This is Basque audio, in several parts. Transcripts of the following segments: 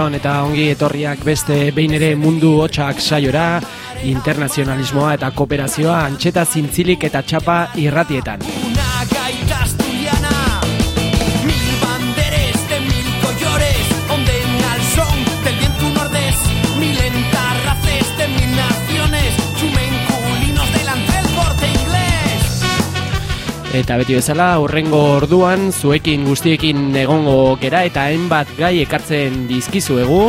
Arratxaldeon eta ongi etorriak beste behin ere mundu hotxak saiora, internazionalismoa eta kooperazioa antxeta zintzilik eta txapa irratietan. Eta beti bezala, horrengo orduan, zuekin guztiekin egongo gera eta hainbat gai ekartzen dizkizuegu.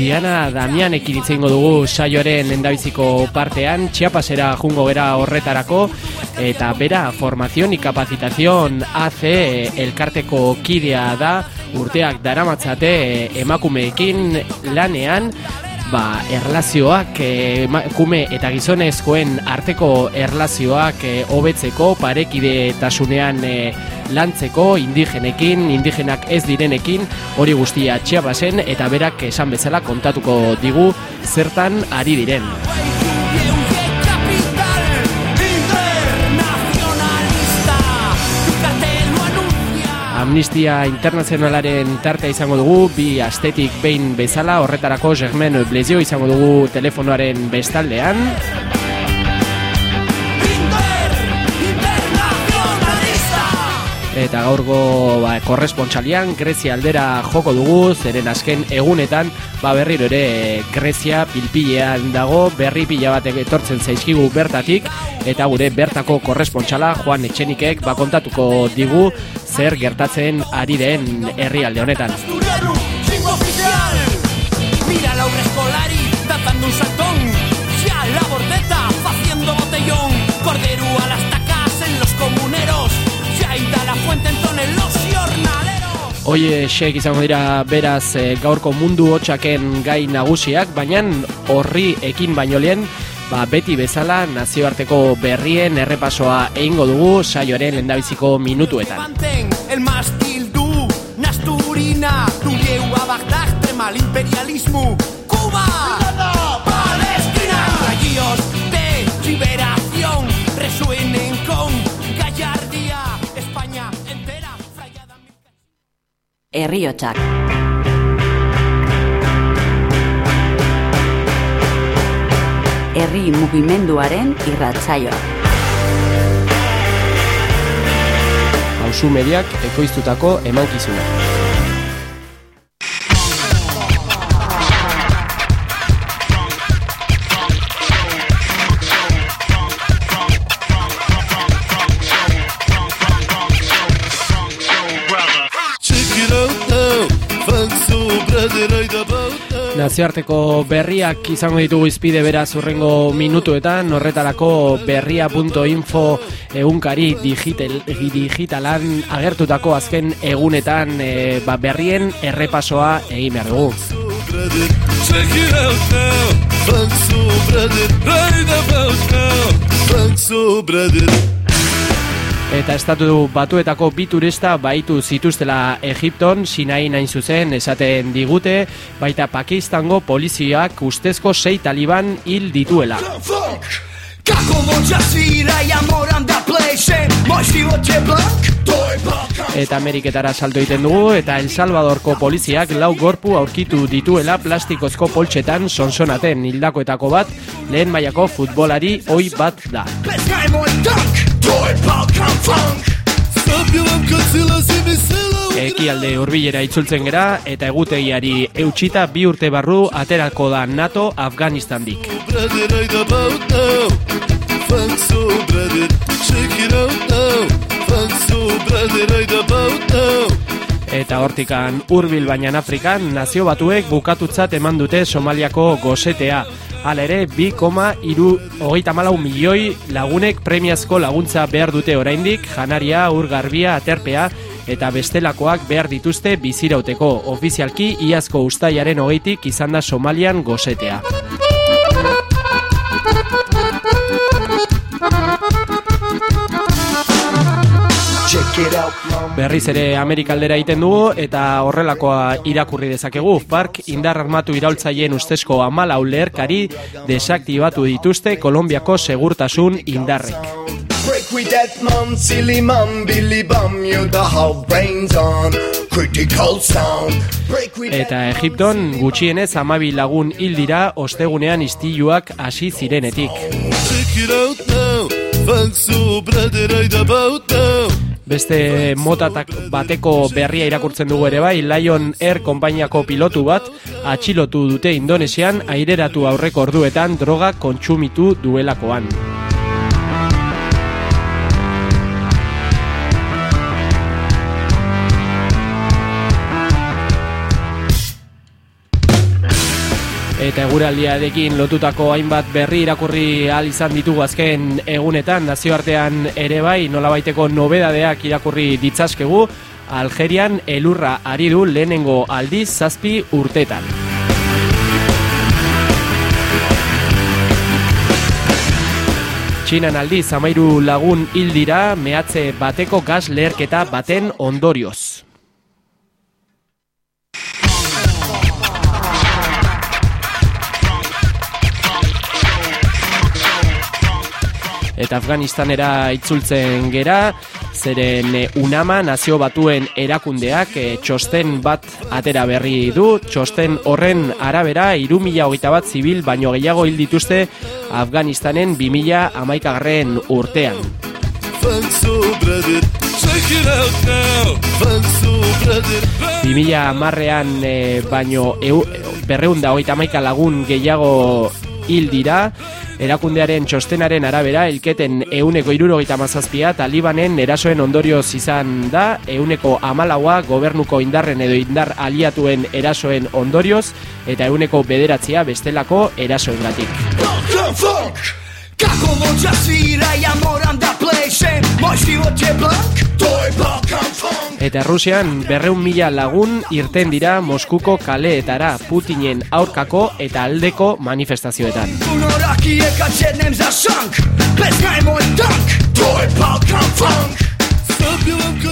Diana Damian ekiritzen dugu saioaren endabiziko partean, txiapasera jungo gera horretarako, eta bera, formazion ikapazitazion AC elkarteko kidea da, urteak daramatzate emakumeekin lanean ba, erlazioak emakume eta gizonezkoen arteko erlazioak hobetzeko parekide tasunean lantzeko indigenekin, indigenak ez direnekin hori guztia txiabasen eta berak esan bezala kontatuko digu zertan ari diren. Amnistia Internazionalaren tartea izango dugu, bi astetik behin bezala, horretarako Germen Blezio izango dugu telefonoaren bestaldean. Eta gaurgo ba, korrespontxalian Grezia aldera joko dugu, zeren azken egunetan ba, berriro ere Grezia pilpilean dago, berri pila bat etortzen zaizkigu bertatik, eta gure bertako korrespontxala Juan Etxenikek bakontatuko digu zer gertatzen ari den herrialde honetan. Oie, xek izango dira beraz e, gaurko mundu hotxaken gai nagusiak, baina horri ekin baino lehen, ba, beti bezala nazioarteko berrien errepasoa egingo dugu saioaren lendabiziko minutuetan. El mastil du, nasturina, du imperialismo, Herriotxak. herri mugimenduaren irratsaioa. Pausu mediak ekoiztutako emankizuna. Nazioarteko berriak izango ditugu izpide bera zurrengo minutuetan, horretarako berria.info egunkari digital, digitalan agertutako azken egunetan e, ba berrien errepasoa egin behar dugu. Eta estatu batuetako bi turista baitu zituztela Egipton, Sinai nain zuzen esaten digute, baita Pakistango poliziak ustezko sei taliban hil dituela. Eta Ameriketara salto egiten dugu eta El Salvadorko poliziak lau gorpu aurkitu dituela plastikozko poltsetan sonsonaten hildakoetako bat lehen mailako futbolari oi bat da. Ekialde hurbilera itzultzen gera eta egutegiari eutxita bi urte barru aterako da NATO Afganistandik. Eta hortikan hurbil baina Afrikan nazio batuek bukatutzat eman dute Somaliako gozetea. Hala ere, bi koma iru hogeita malau milioi lagunek premiazko laguntza behar dute oraindik, janaria, urgarbia, aterpea eta bestelakoak behar dituzte bizirauteko. Ofizialki, iazko ustaiaren hogeitik izan da Somalian gozetea. Berriz ere Amerikaldera egiten dugu eta horrelakoa irakurri dezakegu. Park indar armatu iraultzaien ustezko amala ulerkari desaktibatu dituzte Kolombiako segurtasun indarrek. Eta Egipton gutxienez amabi lagun hildira ostegunean istiluak hasi zirenetik. Beste motatak bateko berria irakurtzen dugu ere bai, Lion Air konpainiako pilotu bat atxilotu dute Indonesian aireratu aurreko orduetan droga kontsumitu duelakoan. Eta eguraldiarekin lotutako hainbat berri irakurri ahal izan ditugu azken egunetan nazioartean ere bai nolabaiteko nobedadeak irakurri ditzazkegu Algerian elurra ari du lehenengo aldiz zazpi urtetan. Txinan aldiz amairu lagun hildira mehatze bateko gaz leherketa baten ondorioz. Eta Afganistanera itzultzen gera, zeren eh, UNAMA nazio batuen erakundeak e, txosten bat atera berri du, txosten horren arabera, iru mila hogeita bat zibil, baino gehiago hil dituzte Afganistanen bi mila amaikagarren urtean. Bi mila marrean e, baino eu, berreunda hogeita amaika lagun gehiago hil dira, Erakundearen txostenaren arabera, elketen euneko irurogeita mazazpia, talibanen erasoen ondorioz izan da, euneko amalaua gobernuko indarren edo indar aliatuen erasoen ondorioz, eta euneko bederatzia bestelako erasoen gatik. Kako Eta Rusian berreun mila lagun irten dira Moskuko kaleetara Putinen aurkako eta aldeko manifestazioetan.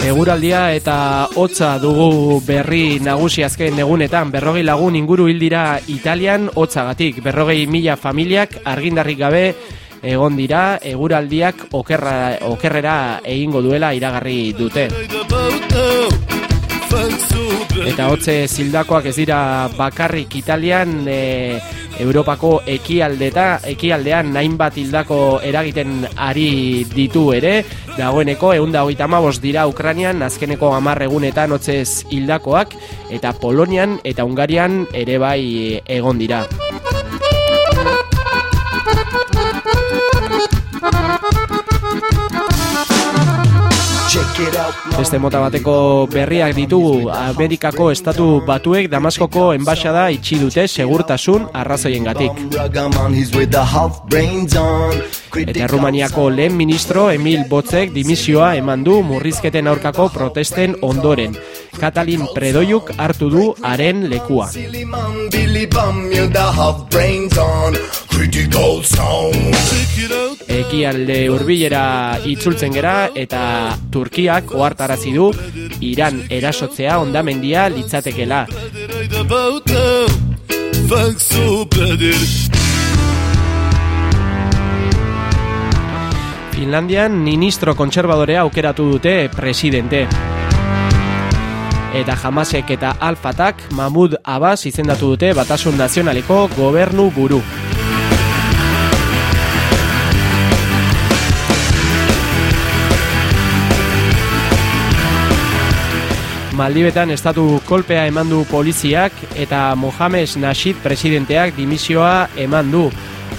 Eguraldia eta hotza dugu berri nagusi azken egunetan. Berrogei lagun inguru hildira Italian hotzagatik. Berrogei mila familiak argindarrik gabe egon dira eguraldiak okerra, okerrera egingo duela iragarri dute. Eta hotze zildakoak ez dira bakarrik Italian e, Europako ekialdeta ekialdean nain bat hildako eragiten ari ditu ere dagoeneko eunda hogeita dira Ukranian azkeneko hamar egunetan hotzez hildakoak eta Polonian eta Ungarian ere bai egon dira. Beste mota bateko berriak ditugu Amerikako estatu batuek Damaskoko enbaixada itxi dute segurtasun arrazoien gatik. Eta Rumaniako lehen ministro Emil Botzek dimisioa eman du murrizketen aurkako protesten ondoren. Katalin Predoiuk hartu du haren lekua. Ekialde hurbilera itzultzen gera eta Turkiak ohartarazi du Iran erasotzea ondamendia litzatekela. Finlandian ministro kontserbadorea aukeratu dute presidente. Eta jamasek eta alfatak Mahmud Abbas izendatu dute batasun nazionaleko gobernu buru. Maldibetan estatu kolpea eman du poliziak eta Mohamed Nasheed presidenteak dimisioa eman du.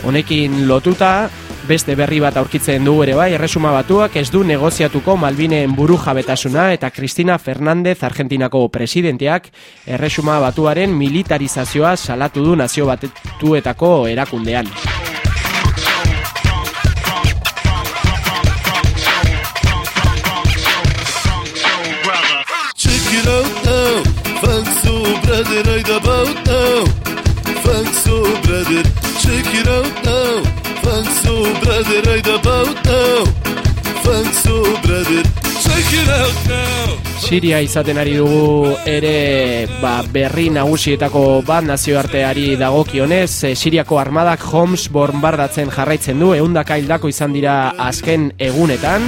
Honekin lotuta, beste berri bat aurkitzen du ere bai, erresuma batuak ez du negoziatuko Malbinen buru jabetasuna eta Cristina Fernandez Argentinako presidenteak erresuma batuaren militarizazioa salatu du nazio batetuetako erakundean. Brother, right about now. Thanks so brother, check it out now. Thanks so brother, right about now. Thanks so brother, check it out now. Siria izaten ari dugu ere ba, berri nagusietako bat nazioarteari dagokionez, e, Siriako armadak Homs bombardatzen jarraitzen du, eundaka hildako izan dira azken egunetan.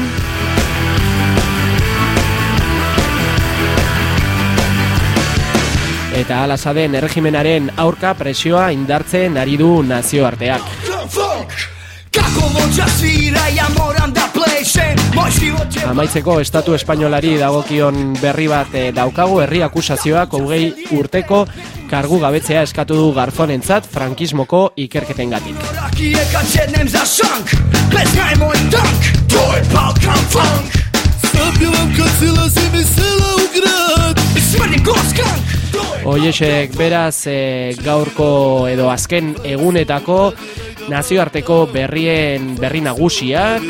Eta alazaden erregimenaren aurka presioa indartzen ari du nazioarteak. Amaitzeko estatu espainolari dagokion berri bat eh, daukagu herri akusazioak hogei urteko kargu gabetzea eskatu du garzonentzat frankismoko ikerketen gatik. Oiesek beraz e, gaurko edo azken egunetako nazioarteko berrien berri nagusiak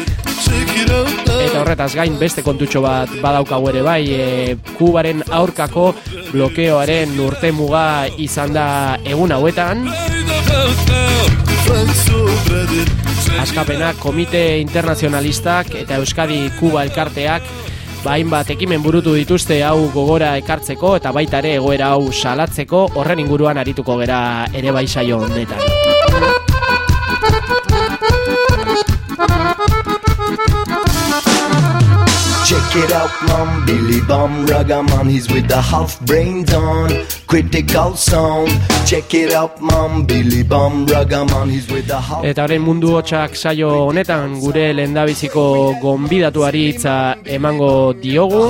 eta horretaz gain beste kontutxo bat badaukagu ere bai e, kubaren aurkako blokeoaren urte muga izan da egun hauetan Askapena komite internazionalistak eta Euskadi Kuba elkarteak bain bat ekimen burutu dituzte hau gogora ekartzeko eta baita ere egoera hau salatzeko horren inguruan arituko gera ere bai saio honetan. Check it out, mom, Billy Bum, Ragaman, he's with the half brains on. Critical sound, check it out, mom, Billy Bum, Ragaman, he's with the half Eta horren mundu hotxak saio honetan gure lehendabiziko gonbidatuari hitza emango diogu.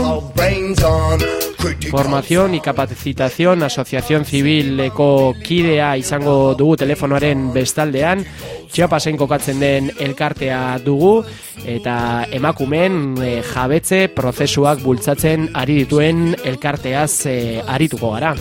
Formación y capacitación Asociación Civil eko kidea izango dugu telefonoaren bestaldean. Txiapasen kokatzen den elkartea dugu eta emakumen e, jabetze prozesuak bultzatzen ari dituen elkarteaz e, arituko gara.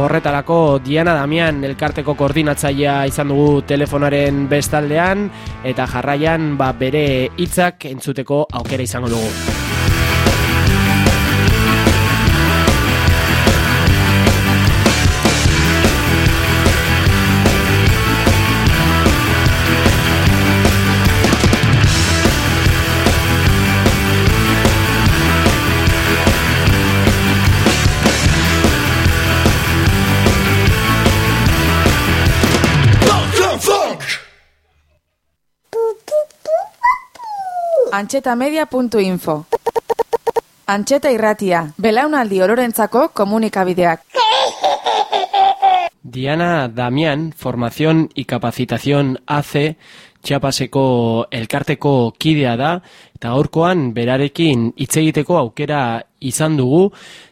Horretarako Diana Damian elkarteko koordinatzailea izan dugu telefonaren bestaldean eta jarraian ba, bere hitzak entzuteko aukera izango dugu. antxetamedia.info Antxeta irratia, belaunaldi ororentzako komunikabideak. Diana Damian, Formación y Capacitación AC, Txapaseko elkarteko kidea da, eta gaurkoan berarekin hitz egiteko aukera izan dugu,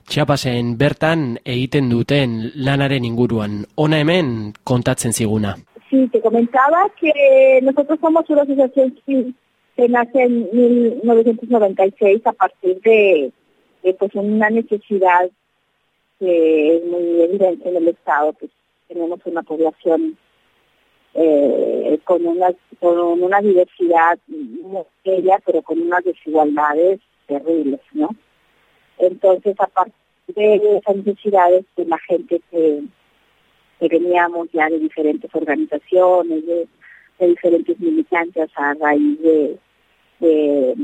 Txapasen bertan egiten duten lanaren inguruan. Ona hemen kontatzen ziguna. Sí, te comentaba que nosotros somos una asociación que nace en 1996 a partir de, pues una necesidad que es muy evidente en el Estado, pues tenemos una población eh, con, una, con una diversidad muy bella, pero con unas desigualdades terribles, ¿no? Entonces, a partir de esas necesidades, pues la gente que, que veníamos ya de diferentes organizaciones, de, de diferentes militantes a raíz de, de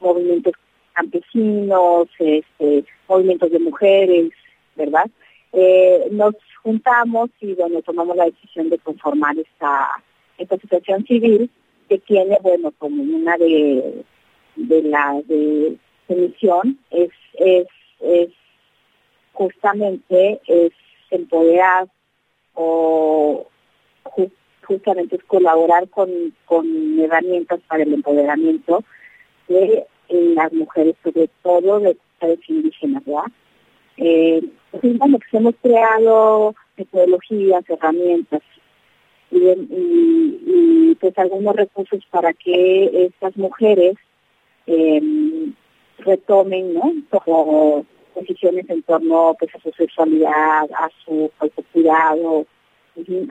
movimientos campesinos, este, movimientos de mujeres, ¿verdad? eh, nos juntamos y bueno, tomamos la decisión de conformar esta, esta asociación civil que tiene, bueno, como una de, de la de, misión es, es, es justamente es empoderar o justamente es colaborar con, con herramientas para el empoderamiento de las mujeres, sobre todo de mujeres indígenas, ¿verdad? Eh, pues, hemos creado metodologías, herramientas y, pues algunos recursos para que estas mujeres em, retomen, ¿no? Como decisiones en torno pues, a su sexualidad, a su autocuidado,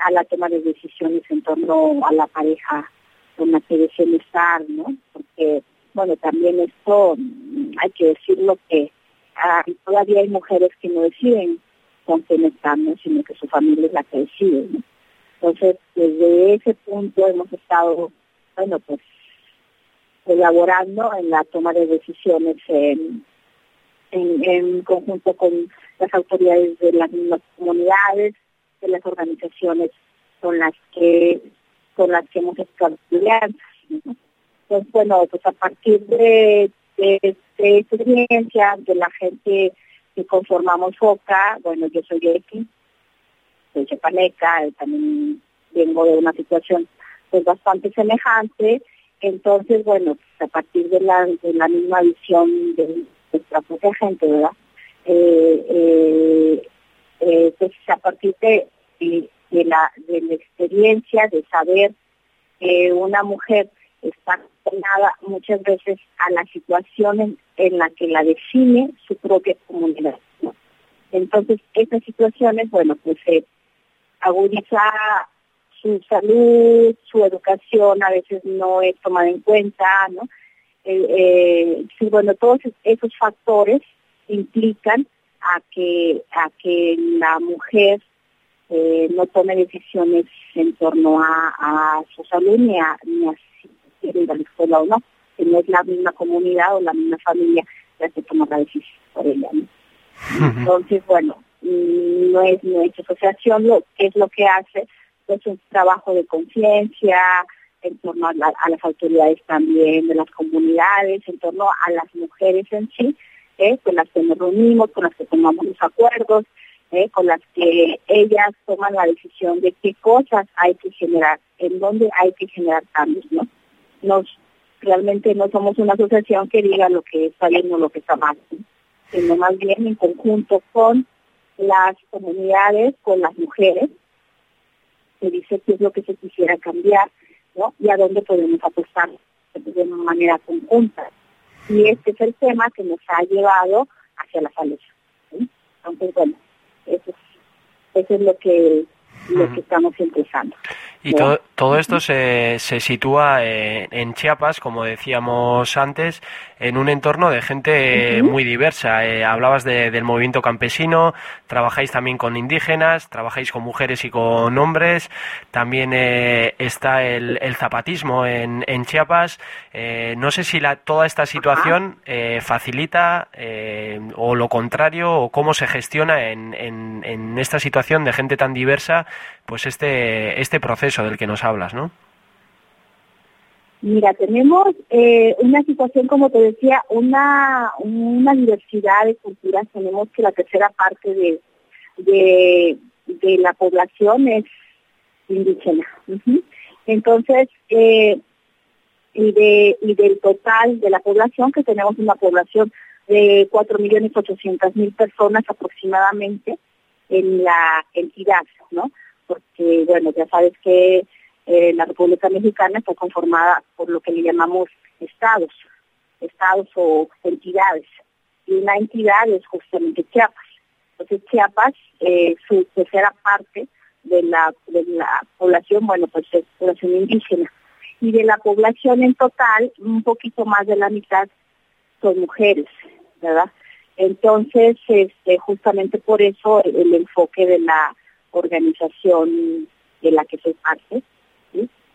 a la toma de decisiones en torno a la pareja con la que deseen estar, ¿no? Porque, bueno, también esto hay que decirlo que ah, todavía hay mujeres que no deciden con quién están, ¿no? sino que su familia es la que decide, ¿no? Entonces, desde ese punto hemos estado, bueno, pues, colaborando en la toma de decisiones en, en, conjunto con las autoridades de las mismas comunidades, de las organizaciones con las que con las que hemos estado estudiando. Entonces, bueno, pues a partir de, de, de experiencia, de la gente que conformamos FOCA, bueno, yo soy X, soy chepaneca, también vengo de una situación pues bastante semejante, entonces, bueno, pues a partir de la, de la misma visión de nuestra propia gente, ¿verdad? Eh, eh, eh, pues a partir de, la, de la experiencia, de saber que una mujer está condenada muchas veces a la situación en, la que la define su propia comunidad. Entonces, estas situaciones, bueno, pues se agudiza su salud, su educación a veces no es tomada en cuenta, ¿no? Eh, sí, bueno, todos esos factores implican a que a que la mujer eh, no tome decisiones en torno a, su salud ni a, ni a si quiere ir a la escuela o no, que no es la misma comunidad o la misma familia la que toma la decisión por ella. Entonces, bueno, no es nuestra asociación lo que es lo que hace, pues un trabajo de conciencia, en torno a, las autoridades también de las comunidades, en torno a las mujeres en sí, ¿eh? con las que nos reunimos, con las que tomamos los acuerdos, ¿eh? con las que ellas toman la decisión de qué cosas hay que generar, en dónde hay que generar cambios, ¿no? Nos realmente no somos una asociación que diga lo que está bien o lo que está mal, sino más bien en conjunto con las comunidades, con las mujeres, que dice qué es lo que se quisiera cambiar, y a dónde podemos apostar de una manera conjunta. Y este es el tema que nos ha llevado hacia la salud. Entonces, bueno, eso es, eso es lo que, lo que estamos empezando. Y todo, todo esto se, se sitúa en, en, Chiapas, como decíamos antes, en un entorno de gente muy diversa. Eh, hablabas del movimiento campesino, trabajáis también con indígenas, trabajáis con mujeres y con hombres, también eh, está el, el, zapatismo en, en Chiapas. Eh, no sé si la, toda esta situación facilita o lo contrario, o cómo se gestiona en, en, en esta situación de gente tan diversa, pues este, este proceso del que nos hablas, ¿no? Mira, tenemos eh, una situación, como te decía, una, una diversidad de culturas. Tenemos que la tercera parte de, de, de la población es indígena. Entonces, eh, y, de, y del total de la población, que tenemos una población de 4.800.000 personas aproximadamente en la entidad, ¿no? Porque, bueno, ya sabes que eh, la República Mexicana está conformada por lo que le llamamos estados, estados o entidades. Y una entidad es justamente Chiapas. Entonces Chiapas, eh, su tercera parte de la, población, bueno, pues es población indígena. Y de la población en total, un poquito más de la mitad son mujeres, ¿verdad? Entonces, este, justamente por eso el enfoque de la organización de la que soy parte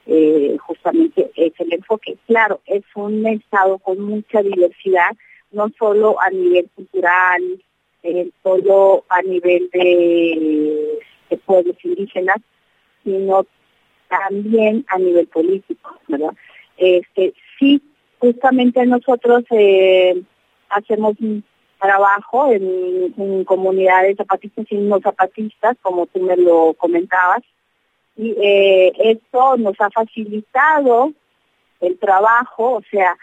eh, justamente es el enfoque. Claro, es un estado con mucha diversidad, no solo a nivel cultural, eh, solo a nivel de, pueblos indígenas, sino también a nivel político, ¿verdad? Este, sí, justamente nosotros eh, hacemos trabajo en, comunidades zapatistas y no zapatistas, como tú me lo comentabas, y eh, esto nos ha facilitado el trabajo, o sea,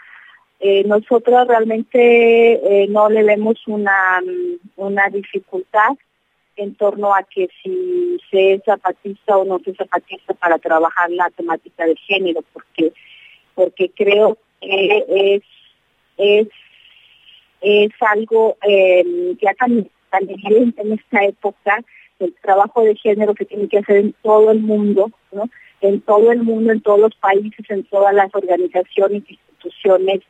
eh, nosotros realmente eh, no le vemos una, una dificultad en torno a que si se es zapatista o no se es zapatista para trabajar la temática de género, porque porque creo que es es es algo que ha cambiado en esta época el trabajo de género que tiene que hacer en todo el mundo, ¿no? En todo el mundo, en todos los países, en todas las organizaciones, instituciones,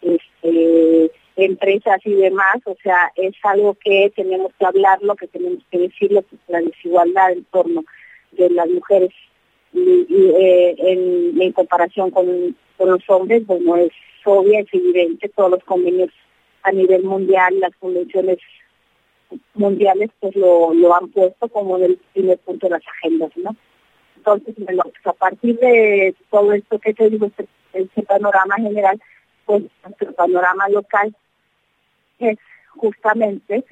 este, empresas y demás, o sea, es algo que tenemos que hablarlo, que tenemos que decirlo, la desigualdad en torno de las mujeres y, y eh, en, en, comparación con, con los hombres, bueno, es obvia, es evidente, todos los convenios a nivel mundial, las convenciones mundiales pues lo, lo han puesto como en el primer punto de las agendas, ¿no? Entonces, bueno, pues a partir de todo esto que te digo, este, este panorama general, pues nuestro panorama local es justamente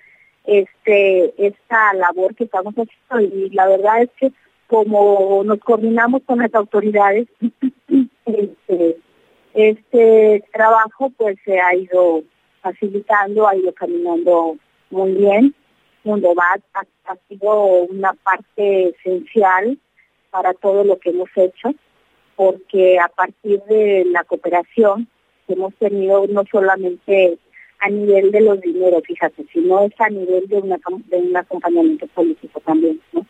este esta labor que estamos haciendo y la verdad es que como nos coordinamos con las autoridades, este, este trabajo pues se ha ido facilitando, ha ido caminando muy bien. Mundobat ha, ha sido una parte esencial para todo lo que hemos hecho, porque a partir de la cooperación que hemos tenido no solamente a nivel de los dineros, fíjate, sino es a nivel de, una, de un acompañamiento político también, ¿no?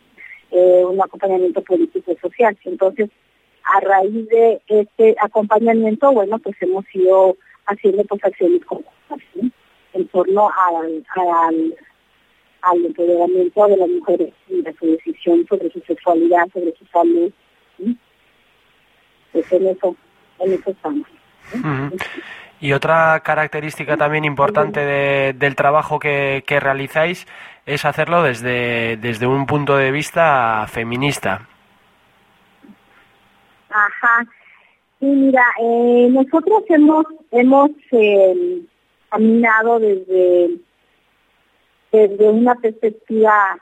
Eh, un acompañamiento político y social. Entonces, a raíz de este acompañamiento, bueno, pues hemos ido haciendo pues acciones ¿sí? en torno al, al, al empoderamiento de las mujeres y de su decisión sobre su sexualidad, sobre su salud. ¿sí? Pues en eso, en eso estamos. ¿sí? Uh -huh. Y otra característica también importante de, del trabajo que, que, realizáis es hacerlo desde, desde un punto de vista feminista. Ajá. Sí, mira, eh, nosotros hemos, hemos eh, caminado desde, desde una perspectiva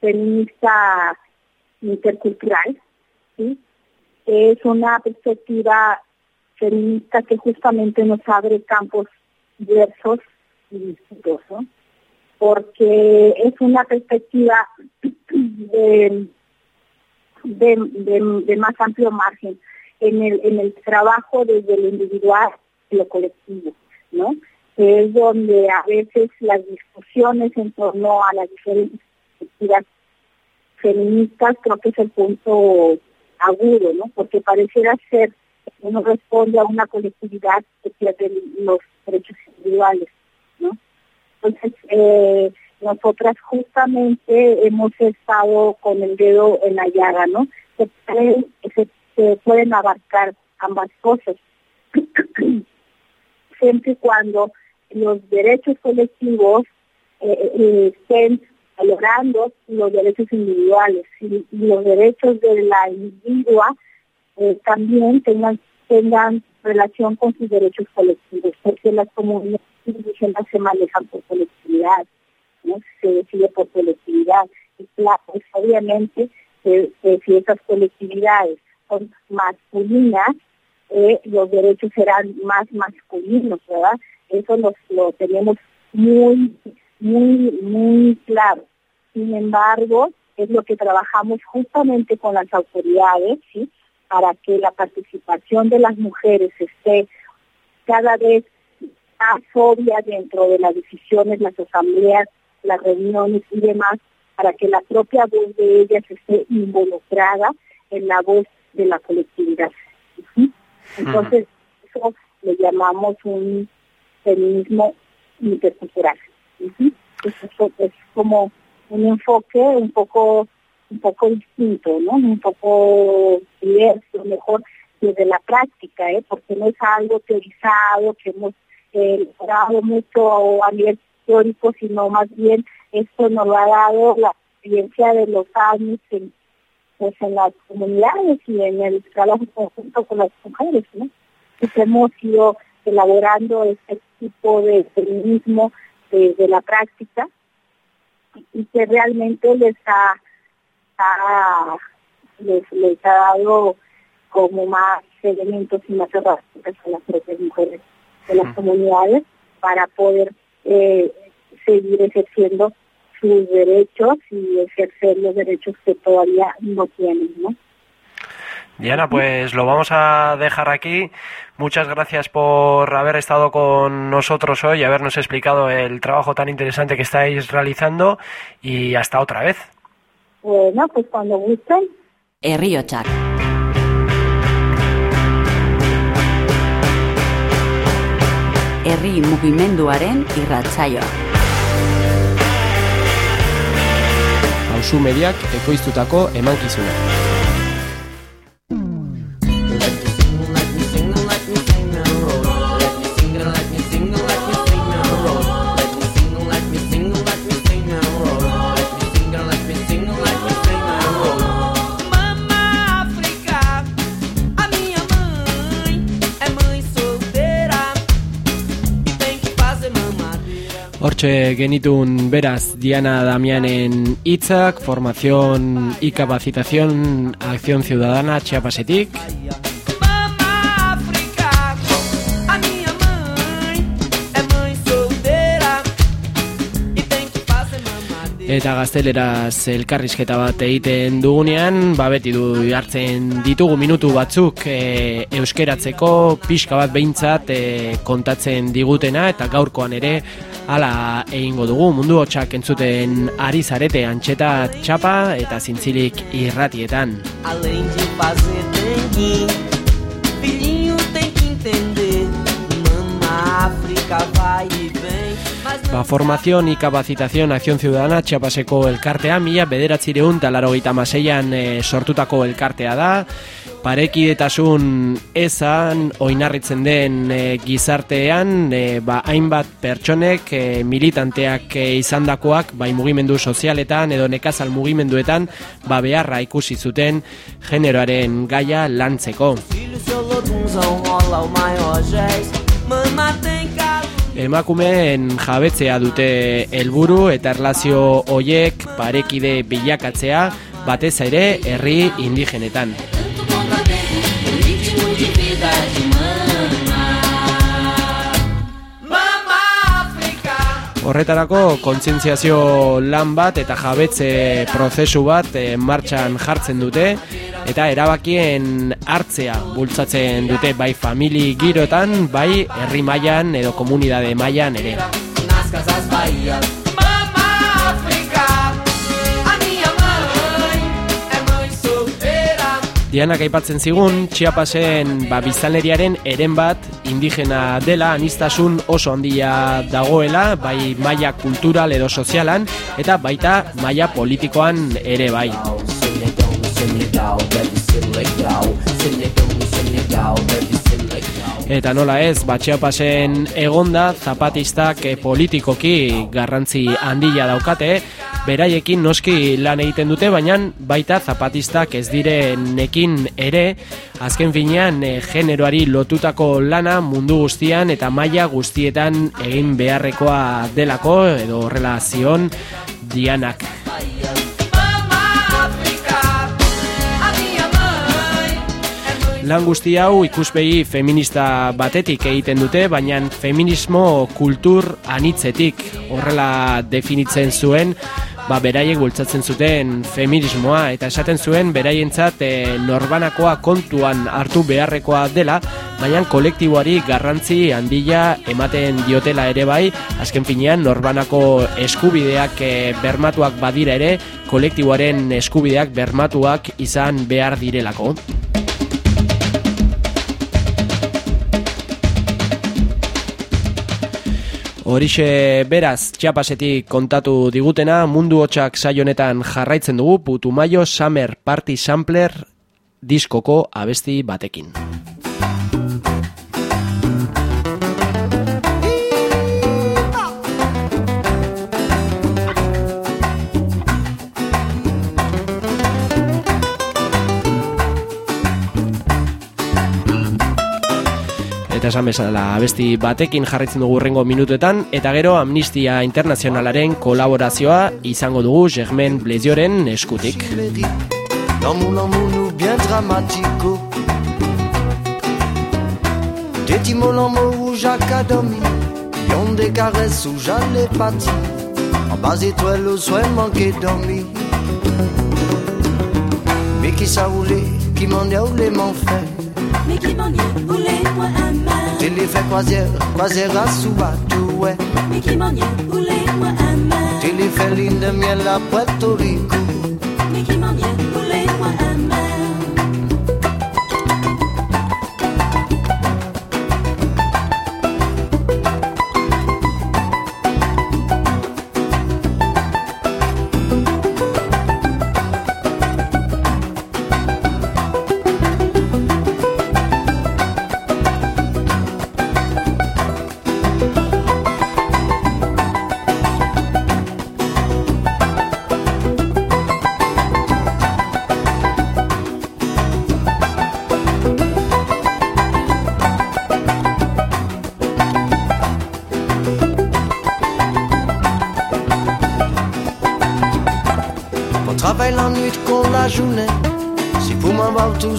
feminista intercultural. Es una perspectiva feminista que justamente nos abre campos diversos y distintos. Porque es una perspectiva de, de, de, de más amplio margen en el, en el trabajo desde lo individual y lo colectivo, Que es donde a veces las discusiones en torno a las diferentes perspectivas feministas creo que es el punto agudo, ¿no? Porque pareciera ser que uno responde a una colectividad que pierde los derechos individuales, ¿no? Entonces, eh, nosotras justamente hemos estado con el dedo en la llaga, ¿no? Se, se pueden abarcar ambas cosas. Siempre y cuando los derechos colectivos eh, eh, estén valorando los derechos individuales y, los derechos de la individua eh, también tengan, tengan relación con sus derechos colectivos, porque las comunidades indígenas se manejan por colectividad, se decide por colectividad. Y claro, pues, obviamente, eh, si esas colectividades son masculinas, los derechos serán más masculinos, ¿verdad? Eso lo, tenemos muy, muy, muy claro. Sin embargo, es lo que trabajamos justamente con las autoridades, ¿sí? Para que la participación de las mujeres esté cada vez más obvia dentro de las decisiones, las asambleas, las reuniones y demás, para que la propia voz de ellas esté involucrada en la voz de la colectividad. Entonces, uh -huh. eso le llamamos un feminismo intercultural. ¿sí? Eso es como un enfoque un poco un poco distinto, ¿no? Un poco diverso, mejor desde la práctica, ¿eh? Porque no es algo teorizado que hemos eh, logrado mucho a nivel teórico, sino más bien esto nos lo ha dado la experiencia de los años en, pues en las comunidades y en el trabajo conjunto con las mujeres, ¿no? Pues hemos ido elaborando este tipo de feminismo de, la práctica y que realmente les ha, les, les ha dado como más elementos y más herramientas a las propias mujeres de las comunidades para poder eh, seguir ejerciendo sus derechos y ejercer los derechos que todavía no tienen, ¿no? Diana, pues lo vamos a dejar aquí. Muchas gracias por haber estado con nosotros hoy y habernos explicado el trabajo tan interesante que estáis realizando y hasta otra vez. Bueno, pues cuando gusten. Herriotxak. Herri mugimenduaren irratsaioa. Hauzu mediak ekoiztutako emankizuna. Hortxe genitun beraz Diana Damianen hitzak, formación y capacitación acción ciudadana Chiapasetik. Eta gazteleraz elkarrizketa bat egiten dugunean, ba du hartzen ditugu minutu batzuk e, euskeratzeko pixka bat behintzat e, kontatzen digutena eta gaurkoan ere hala egingo dugu mundu hotxak entzuten ari zarete antxeta txapa eta zintzilik irratietan. Além de fazer dengue, filhinho tem que entender, mama África vai Ba, formación y capacitación acción ciudadana txapaseko elkartea, mila bederatzireun talaro gita maseian e, eh, sortutako elkartea da, parekidetasun ezan oinarritzen den e, gizartean, e, ba, hainbat pertsonek e, militanteak e, izandakoak bai mugimendu sozialetan edo nekazal mugimenduetan ba, beharra ikusi zuten generoaren gaia lantzeko. Emakumeen jabetzea dute helburu eta erlazio hoiek parekide bilakatzea batez ere herri indigenetan. Horretarako kontzientziazio lan bat eta jabetze prozesu bat e, martxan jartzen dute eta erabakien hartzea bultzatzen dute bai famili girotan, bai herri mailan edo komunidade mailan ere. Dianak aipatzen zigun, Chiapasen ba, biztanleriaren eren bat indigena dela, anistasun oso handia dagoela, bai maila kultural edo sozialan, eta baita maila politikoan ere bai. Eta nola ez, batxea pasen egonda, zapatistak eh, politikoki garrantzi handia daukate, beraiekin noski lan egiten dute, baina baita zapatistak ez direnekin ere, azken finean e, generoari lotutako lana mundu guztian eta maila guztietan egin beharrekoa delako, edo horrela zion, dianak. Lan guzti hau ikuspegi feminista batetik egiten dute, baina feminismo kultur anitzetik horrela definitzen zuen, ba beraiek bultzatzen zuten feminismoa eta esaten zuen beraientzat e, norbanakoa kontuan hartu beharrekoa dela, baina kolektiboari garrantzi handia ematen diotela ere bai, azken finean norbanako eskubideak e, bermatuak badira ere, kolektiboaren eskubideak bermatuak izan behar direlako. Horixe beraz, txapasetik kontatu digutena, mundu hotxak saionetan jarraitzen dugu, Putumayo Summer Party Sampler diskoko abesti batekin. Eta esan bezala abesti batekin jarritzen dugu urrengo minutuetan, eta gero Amnistia Internazionalaren kolaborazioa izango dugu Germain Blezioren eskutik. Mon Mais qui ça voulait, qui m'en les m'en fait Mais qui est, voulez-moi un main Télé fait croisière, croisière à ouais. Mais qui est, voulez-moi un main fait ligne de miel à Puerto Rico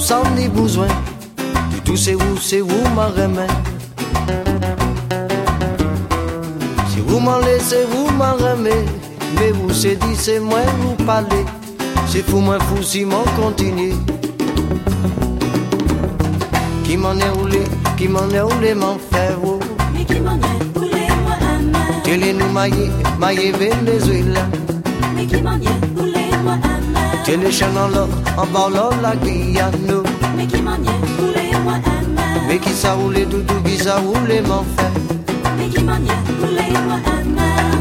sans ni besoin. Du tout c'est vous, c'est vous ma remède Si vous m'en laissez, vous m'en remet Mais vous c'est dit, c'est moi vous parlez. C'est fou, moi fou si m'en continue. Qui m'en est roulé, qui m'en est roulé m'en fait oh. Mais qui m'en est, un main? Télé nous maillé, maillé Venezuela Mais qui m'en est, un main Télé chanant l'or, en parlant la Guyane Mais qui m'en est, voulez-moi un main Mais qui ça roulé, doudou, qui ça roulé m'en fait Mais qui m'en est, voulez-moi un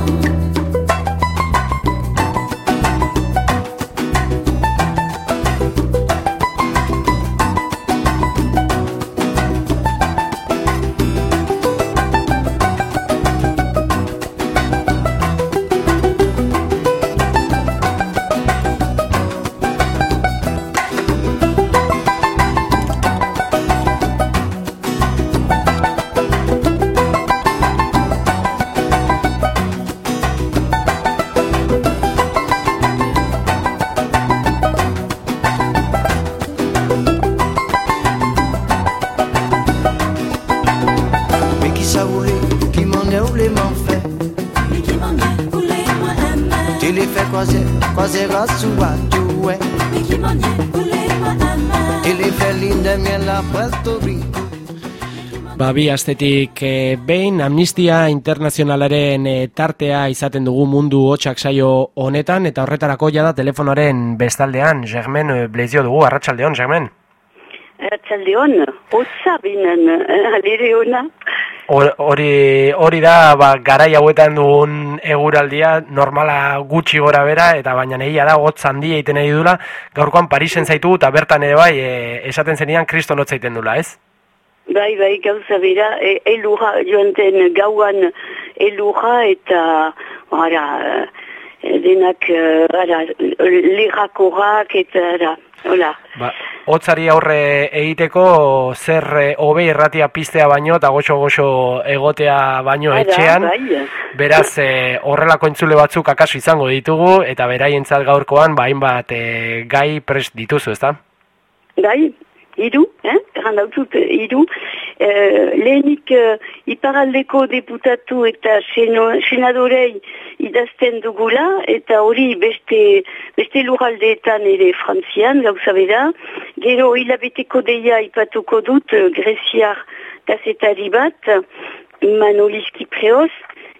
bi astetik eh, behin Amnistia Internazionalaren eh, tartea izaten dugu mundu hotxak saio honetan, eta horretarako jada telefonoaren bestaldean, Germen eh, Blezio dugu, arratsaldeon Germen. Arratxaldeon, hotza binen, eh, alire. Hor- Hori hori da ba, garai hauetan dugun eguraldia normala gutxi gora bera eta baina egia da hotz handia egiten nahi dula gaurkoan Parisen zaitu eta bertan ere bai e, esaten zenian kriston hotza egiten dula, ez? Bai, bai, gauza bera, e, elurra, joan den gauan elurra eta, ara, e, denak, e, ara, lirrakorrak eta, ara, hola. Ba, hotzari aurre egiteko zer e, hobe irratia piztea baino eta goxo-goxo egotea baino Ara, etxean. bai. Beraz, e, horrelako entzule batzuk akaso izango ditugu eta beraientzat gaurkoan ba hainbat e, gai prest dituzu, ezta? Bai, hiru, eh? Erran dautzut, hiru. Eh, lehenik eh, iparaldeko deputatu eta seno, senadorei idazten dugula, eta hori beste, beste lurraldeetan ere frantzian, gauza bera. Gero hilabeteko deia ipatuko dut, eh, greziar kazetari bat, Manolis Kipreos,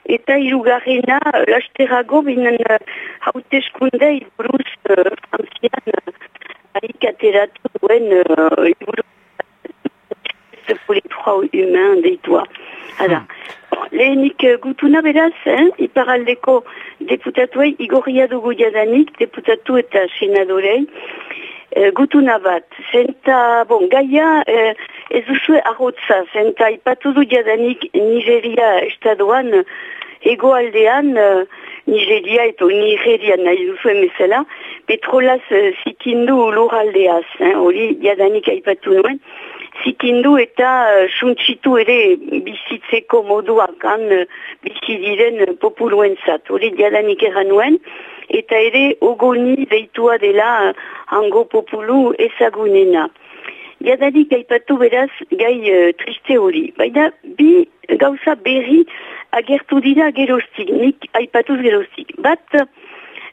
eta hirugarrena eh, lasterago binen eh, hauteskundei buruz eh, frantzian eh, haik ateratu duen uh, liburu pour les droits humains deitua. Hala. Bon, Lehenik uh, gutuna beraz, eh, iparaldeko deputatuei igorria dugu jadanik, deputatu eta senadorei, eh, gutuna bat. Zenta, bon, gaia eh, ez duzue ahotza, zenta ipatu du jadanik Nigeria estadoan egoaldean, uh, Nigeria eta Nigeria nahi duzuen bezala, petrolaz uh, zikindu lurraldeaz, eh, hori jadanik aipatu nuen, zikindu eta uh, suntsitu ere bizitzeko moduak han uh, bizi diren uh, populuentzat, hori jadanik eran nuen, eta ere ogoni deitua dela uh, hango populu ezagunena. Jadanik aipatu beraz gai uh, triste hori. Baina bi gauza berri agertu dira geroztik, nik aipatuz geroztik. Bat,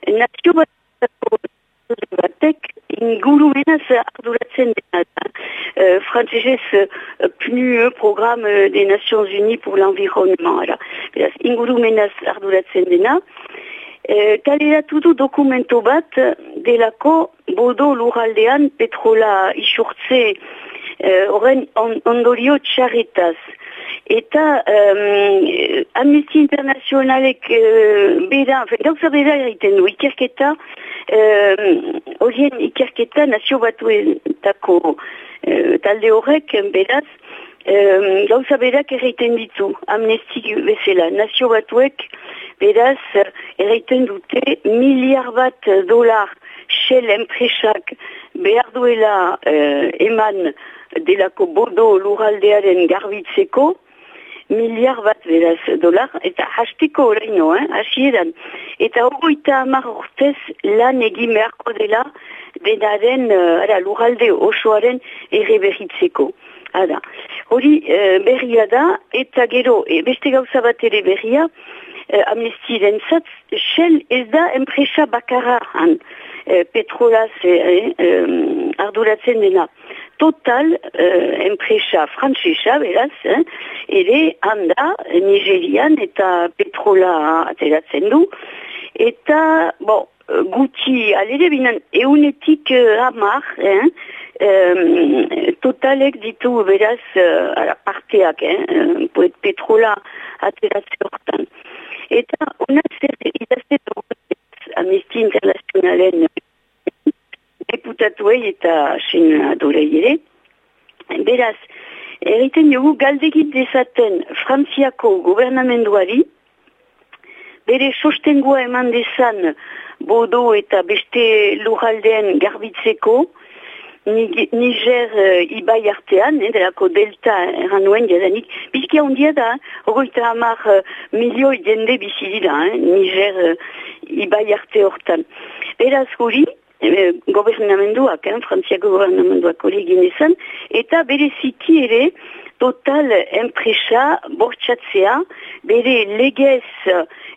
nazio bat batek ingurumenaz arduratzen dena da. Uh, Frantzesez uh, PNUE, Programme des Nations Unies pour l'Environnement. Beraz, ingurumenaz arduratzen dena. Uh, kaleratu du dokumento bat delako bodo lurraldean petrola isurtze horren on, ondorio txarretaz. Eta um, Amnesty Internationalek uh, bera, gauza bera egiten du, ikerketa, horien uh, ikerketa nazio batuetako uh, talde horrek, beraz, um, gauza berak egiten ditu, Amnesty bezala, nazio batuek, beraz, egiten dute miliar bat dolar Shell enpresak behar duela uh, eman delako bodo luraldearen garbitzeko, miliar bat beraz dolar, eta hastiko horreino, eh, hasieran. Eta hogeita hamar urtez lan egin beharko dela denaren uh, ara, luralde osoaren ere berritzeko. Hada. Hori uh, berria da, eta gero, e, beste gauza bat ere berria, uh, amnestiren zat, Shell ez da enpresa bakarra han, uh, petrolaz eh, um, arduratzen dena total uh, enpresa frantzesa, beraz, eh, ere handa Nigerian eta petrola ateratzen du. Eta, bon, gutxi, alere binen, eunetik uh, hamar, eh, um, totalek ditu beraz uh, parteak, eh, petrola ateratzen hortan. Eta, ona zer idazte Amnesty Internationalen deputatuei eta senadorei ere. Beraz, egiten dugu galdegit dezaten Frantziako gobernamenduari, bere sostengua eman dezan bodo eta beste lujaldeen garbitzeko, Niger uh, ibai artean, eh, delako delta erran nuen jadanik, bizkia hondia da, ogoita hamar uh, milioi jende bizidira, eh, Niger uh, ibai arte hortan. Beraz guri, gobernamenduak, eh, frantziako gobernamenduak hori izan, eta bere ziki ere total enpresa bortxatzea, bere legez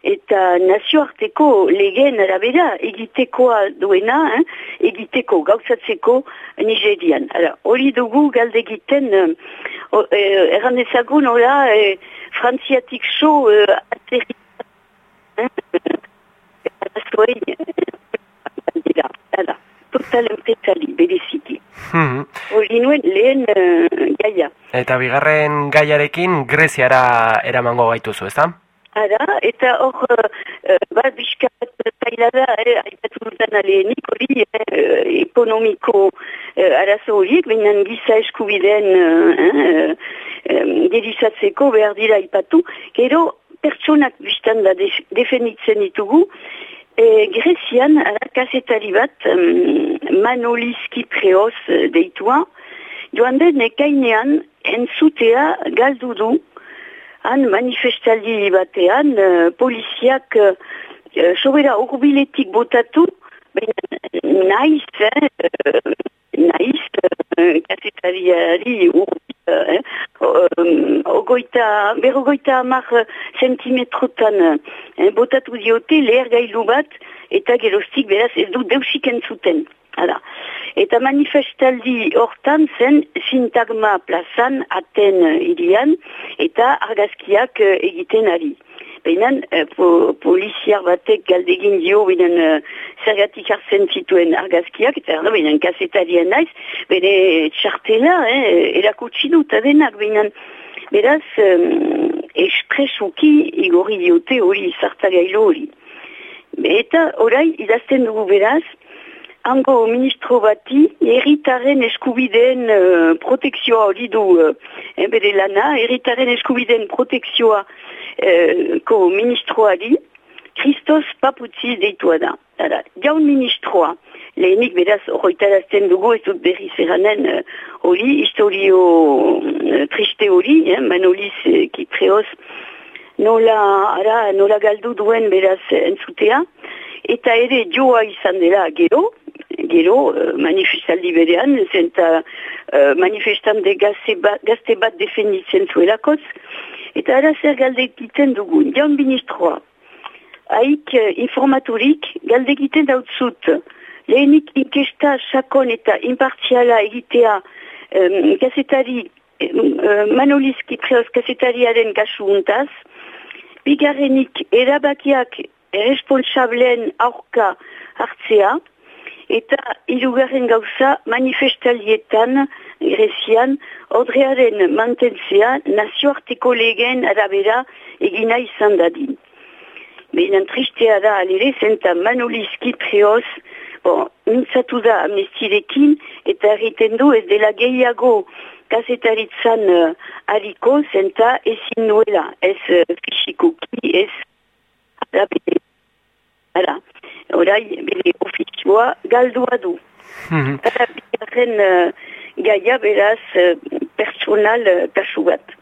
eta nazioarteko legeen arabera egitekoa duena, eh, egiteko gauzatzeko Nigerian. Hori dugu galde egiten, eh, erran ezagun, hola, eh, frantziatik so eh, atzerri, eh, total enpresali, bereziki. Hmm. Hori nuen lehen uh, gaia. Eta bigarren gaiarekin Greziara eramango gaituzu, ez da? Ara, eta hor, uh, bat biskat zaila da, eh, aipatu dutan alenik, hori eh, ekonomiko uh, arazo horiek, behinan giza eskubideen um, gerizatzeko behar dira aipatu, gero pertsonak biztan da definitzen ditugu, E, Grezian, kasetari bat, um, Manolis Kipreos uh, deitua, joan den ekainean entzutea galdu du, han manifestaldi batean, uh, poliziak uh, sobera urbiletik botatu, baina naiz, eh, naiz, kasetariari urbiletik, eh, um, ogoita, berrogoita amar sentimetrotan eh, botatu diote leher gailu bat eta gerostik beraz ez du deusik entzuten. Hala. Eta manifestaldi hortan zen sintagma plazan aten irian eta argazkiak egiten ari. Beinan, eh, po, poliziar batek galdegin dio, beinan, uh, zergatik hartzen zituen argazkiak, eta erdo, beinan, kasetarien naiz, bere txartela, eh, erakutsi dut, adenak, beinan, beraz, um, espresuki igorri diote hori, zartagailo hori. Eta, orai, idazten dugu beraz, hango ministro bati, erritaren eskubideen uh, protekzioa hori du uh, bere lana, erritaren eskubideen protekzioa uh, ko ministroari, Christos Paputzi deitua da. Ara, jaun ministroa, lehenik beraz horretarazten dugu, ez dut berri zeranen eh, hori, historio uh, triste hori, eh, manoliz uh, kipreoz, nola, ara, nola galdu duen beraz eh, entzutea, eta ere joa izan dela gero, gero uh, manifestaldi berean, zenta uh, manifestante gazte bat, gazte bat defenditzen zuelakoz, eta ara zer galdekiten dugu, jaun ministroa, haik uh, informaturik galdekiten dautzut, lehenik inkesta sakon eta impartiala egitea um, gazetari, um, uh, manolizki preoz gazetariaren kasu untaz, bigarrenik erabakiak responsableen aurka hartzea, eta hirugarren gauza manifestalietan Grezian ordrearen mantentzea nazioarteko legeen arabera egina izan dadin. Behinan tristea da alire zenta Manolis Kipreoz, bon, mintzatu da amnestirekin eta egiten du ez dela gehiago kazetaritzan uh, hariko zenta ezin nuela, ez uh, fisikoki, ez alabide. Hala, orai, bere ofizioa galdua du. Mhm. Eta bigarren uh, gaia beraz uh, personal uh, kasu bat.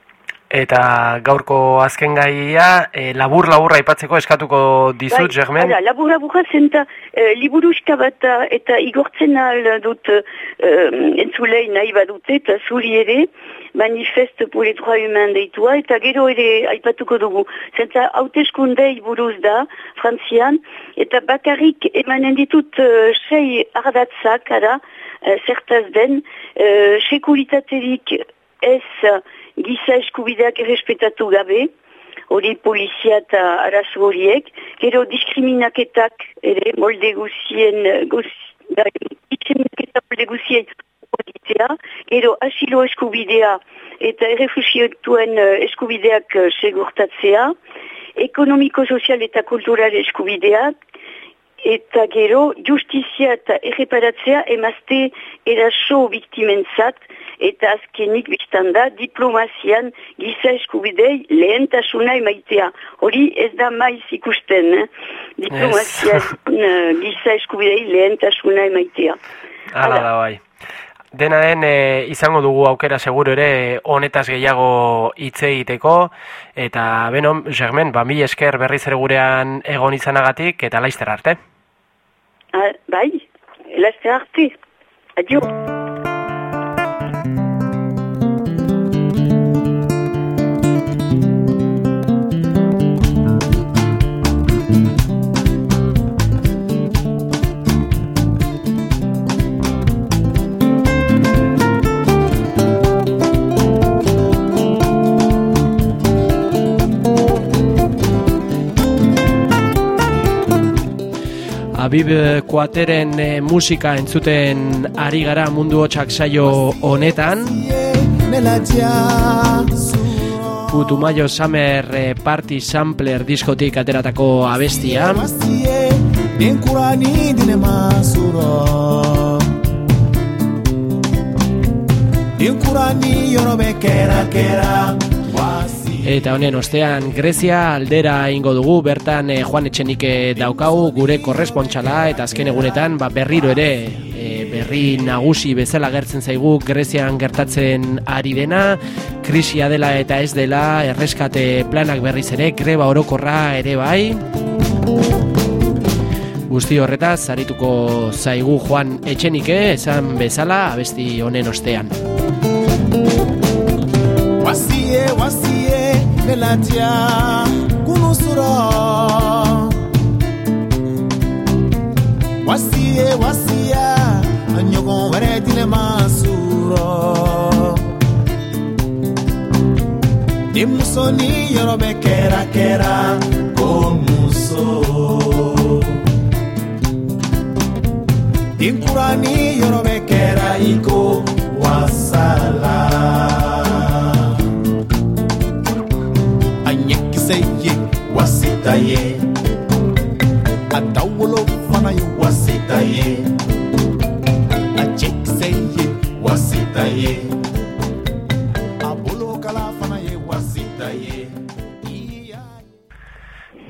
Eta gaurko azken gaia, e, labur laburra aipatzeko eskatuko dizut, Bai, Germen? Hala, labura burra zenta uh, liburuska bat uh, eta igortzen al dut uh, entzulei nahi badute eta zuri ere manifeste pour les droits humains deitua eta gero ere aipatuko dugu. Zenta hauteskundei buruz da, frantzian, eta bakarrik emanen ditut uh, sei ardatzak, ara, uh, zertaz den, uh, sekuritaterik ez giza eskubideak errespetatu gabe, hori polizia eta arazo horiek, gero diskriminaketak ere molde guzien, guz, bai, diskriminaketak molde guzien politzea, gero asilo eskubidea eta errefusiotuen eh, eskubideak eh, segurtatzea, ekonomiko, sozial eta kultural eskubideak, eta gero justizia eta erreparatzea emazte eraso biktimentzat eta azkenik biztan da diplomazian giza eskubidei lehentasuna emaitea. Hori ez da maiz ikusten, eh? diplomazian eh, giza eskubidei lehentasuna emaitea. Hala da bai. Dena den e, izango dugu aukera seguro ere honetaz gehiago hitz egiteko eta beno, Germen, ba mil esker berriz ere gurean egon izanagatik eta laizter arte. Ah, bai, laste arte. Adio. Abib Kuateren e, musika entzuten ari gara mundu hotxak saio honetan. Putumayo Summer e, Party Sampler diskotik ateratako abestia. Eta honen ostean Grezia aldera ingo dugu, bertan eh, Juan Etxenike daukagu gure korrespontxala eta azken egunetan ba, berriro ere eh, berri nagusi bezala gertzen zaigu Grezian gertatzen ari dena, krisia dela eta ez dela, erreskate planak berriz ere, greba orokorra ere bai. Guzti horretaz, zarituko zaigu Juan Etxenike, esan bezala, abesti honen ostean. Wasie, wasie, ke lafiya kunu sɔrɔ wasi ye wasiya a ɲɔgɔn wɛrɛ dilɛ ma surɔ ni muso ni yɔrɔ bɛ kɛra kɛra ko muso. Inkurani yorobe kera iko wasala. waseye wasita ye. A dawolo fana ye wasita ye. A cɛkisɛ ye wasita ye. A fana ye wasita ye.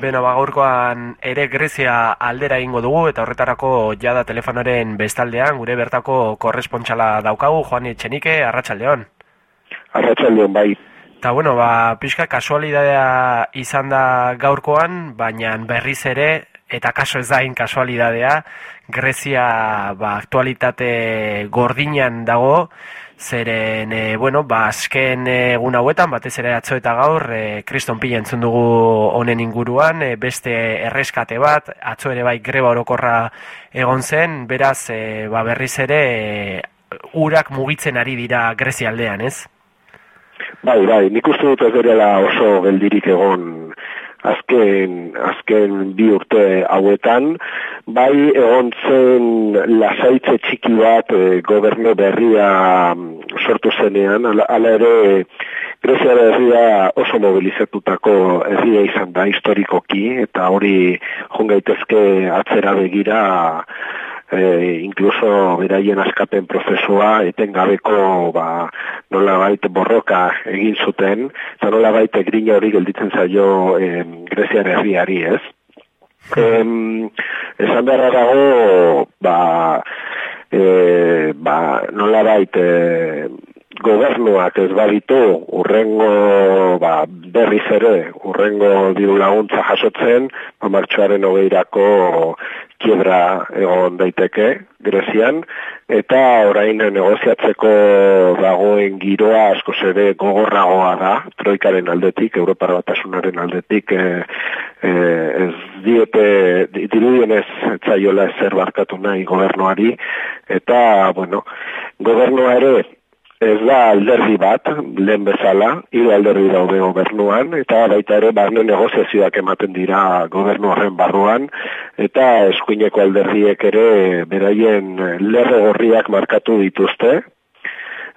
Beno, ba, gaurkoan ere Grezia aldera egingo dugu eta horretarako jada telefonoren bestaldean gure bertako korrespontxala daukagu Joan Etxenike, Arratsaldeon. Arratsaldeon bai. Eta bueno, ba, pixka kasualidadea izan da gaurkoan, baina berriz ere, eta kaso ez da hain kasualidadea, Grezia ba, aktualitate gordinan dago, zeren, e, bueno, ba, azken egun hauetan, batez ere atzo eta gaur, e, kriston pila entzun dugu honen inguruan, e, beste erreskate bat, atzo ere bai greba orokorra egon zen, beraz, e, ba, berriz ere, e, urak mugitzen ari dira Grezia aldean, ez? Bai, bai, nik uste dut ez dela oso geldirik egon azken, azken bi urte hauetan, bai egon zen lasaitze txiki bat e, gobernu berria mm, sortu zenean, ala, ala ere Grezia herria oso mobilizatutako herria izan da historikoki, eta hori jongaitezke atzera begira e, incluso beraien askapen prozesua etengabeko ba, nola bait borroka egin zuten, eta nola bait grina hori gelditzen zaio e, Greziar herriari, ez? Em, esan beharra dago, ba, e, ba, nola bait, e, gobernuak ez baditu urrengo ba, berriz ere urrengo diru laguntza jasotzen ba, martxoaren hogeirako kiebra egon daiteke Grezian. Eta orain negoziatzeko dagoen giroa asko ere gogorragoa da troikaren aldetik, Europar batasunaren aldetik e, e, ez diete dirudienez etzaiola ezer barkatu nahi gobernuari. Eta bueno, gobernua ere ez da alderdi bat, lehen bezala, hiru alderdi daude gobernuan, eta baita ere barne negoziazioak ematen dira gobernu horren barruan, eta eskuineko alderdiek ere beraien lerre gorriak markatu dituzte.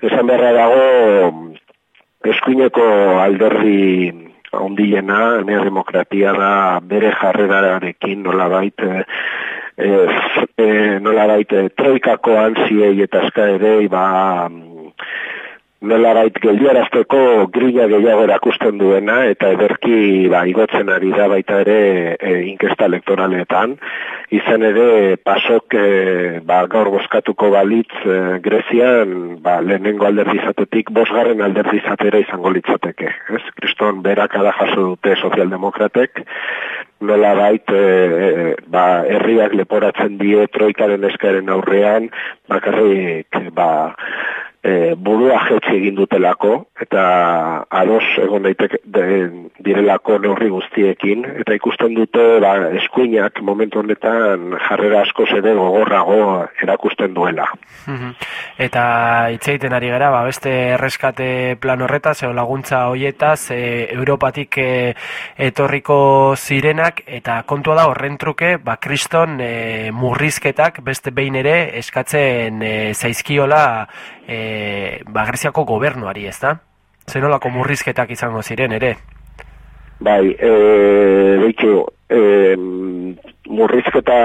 Esan beharra dago eskuineko alderdi ondiena, nea demokratia da bere jarrerarekin nola baita, e, e, nola baita troikako ansiei eta eskaerei ba nola bait geldiarazteko grilla gehiago erakusten duena eta ederki ba, igotzen ari da baita ere e, inkesta elektoraletan. Izan ere pasok e, ba, gaur bozkatuko balitz e, Grezian ba, lehenengo alderdizatetik bosgarren alderdizatera izango litzateke. Ez? Kriston berak ada jaso dute sozialdemokratek nola bait e, e, ba, herriak leporatzen die troikaren eskaren aurrean bakarrik ba, e, burua jetxe egin dutelako eta ados egon daiteke direlako neurri guztiekin eta ikusten dute ba, eskuinak momentu honetan jarrera asko zede gogorrago erakusten duela. Eta hitz egiten ari gara, ba, beste erreskate plan horretaz, edo laguntza hoietaz, e, Europatik e, etorriko zirenak, eta kontua da horren truke, ba, kriston e, murrizketak beste behin ere eskatzen e, zaizkiola e, ba, Greziako gobernuari, ez da? Zenolako murrizketak izango ziren ere? Bai, e, behitu, e, murrizketa,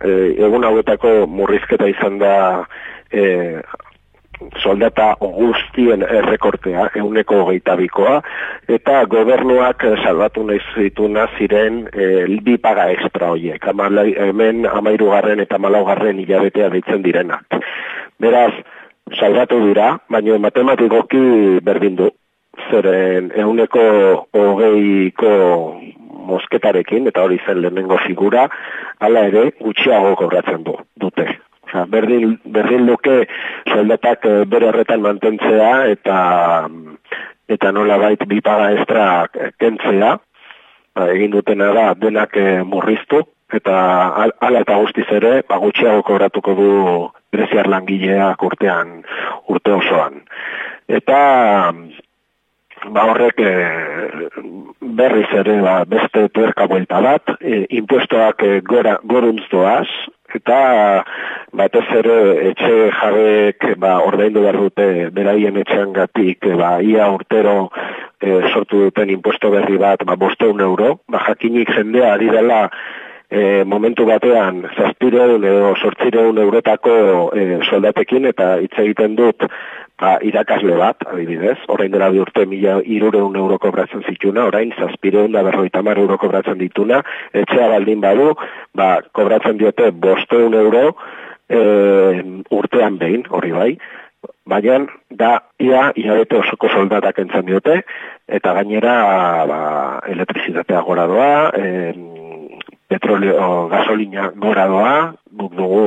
e, egun hauetako murrizketa izan da e, soldata guztien errekortea, euneko hogeita bikoa, eta gobernuak salbatu nahi zituna ziren e, bi paga extra horiek, hemen amairugarren eta malaugarren hilabetea deitzen direnak. Beraz, salbatu dira, baina matematikoki berdin du. Zeren euneko hogeiko mosketarekin, eta hori zen lehenengo figura, hala ere gutxiago kobratzen du, dute. Osa, berdin, berdin duke soldatak eh, bere horretan mantentzea eta eta nola bait bipaga estra kentzea, ba, egin dutena da denak eh, murriztu, eta hala eta guztiz ere, ba, gutxiago kobratuko du greziar langileak urtean, urte osoan. Eta ba horrek e, berriz ere ba, beste tuerka buelta bat, e, impuestoak e, gora, goruntz doaz, eta batez ere etxe jabek ba, ordaindu behar dute beraien etxean gatik, ba, ia urtero e, sortu duten impuesto berri bat, ba, bosteun euro, ba, jakinik jendea ari dela e, momentu batean zazpireun edo sortzireun euretako e, soldatekin eta hitz egiten dut ba, irakasle bat, adibidez, orain dela bi urte mila irureun euro kobratzen zituna, orain zazpireun da berroita mar euro kobratzen dituna, etxea baldin badu, ba, kobratzen diote bosteun euro e, urtean behin, hori bai, baina da ia iabete osoko soldatak entzan diote, eta gainera ba, elektrizitatea gora doa, em, petroleo, gasolina gora doa, guk dugu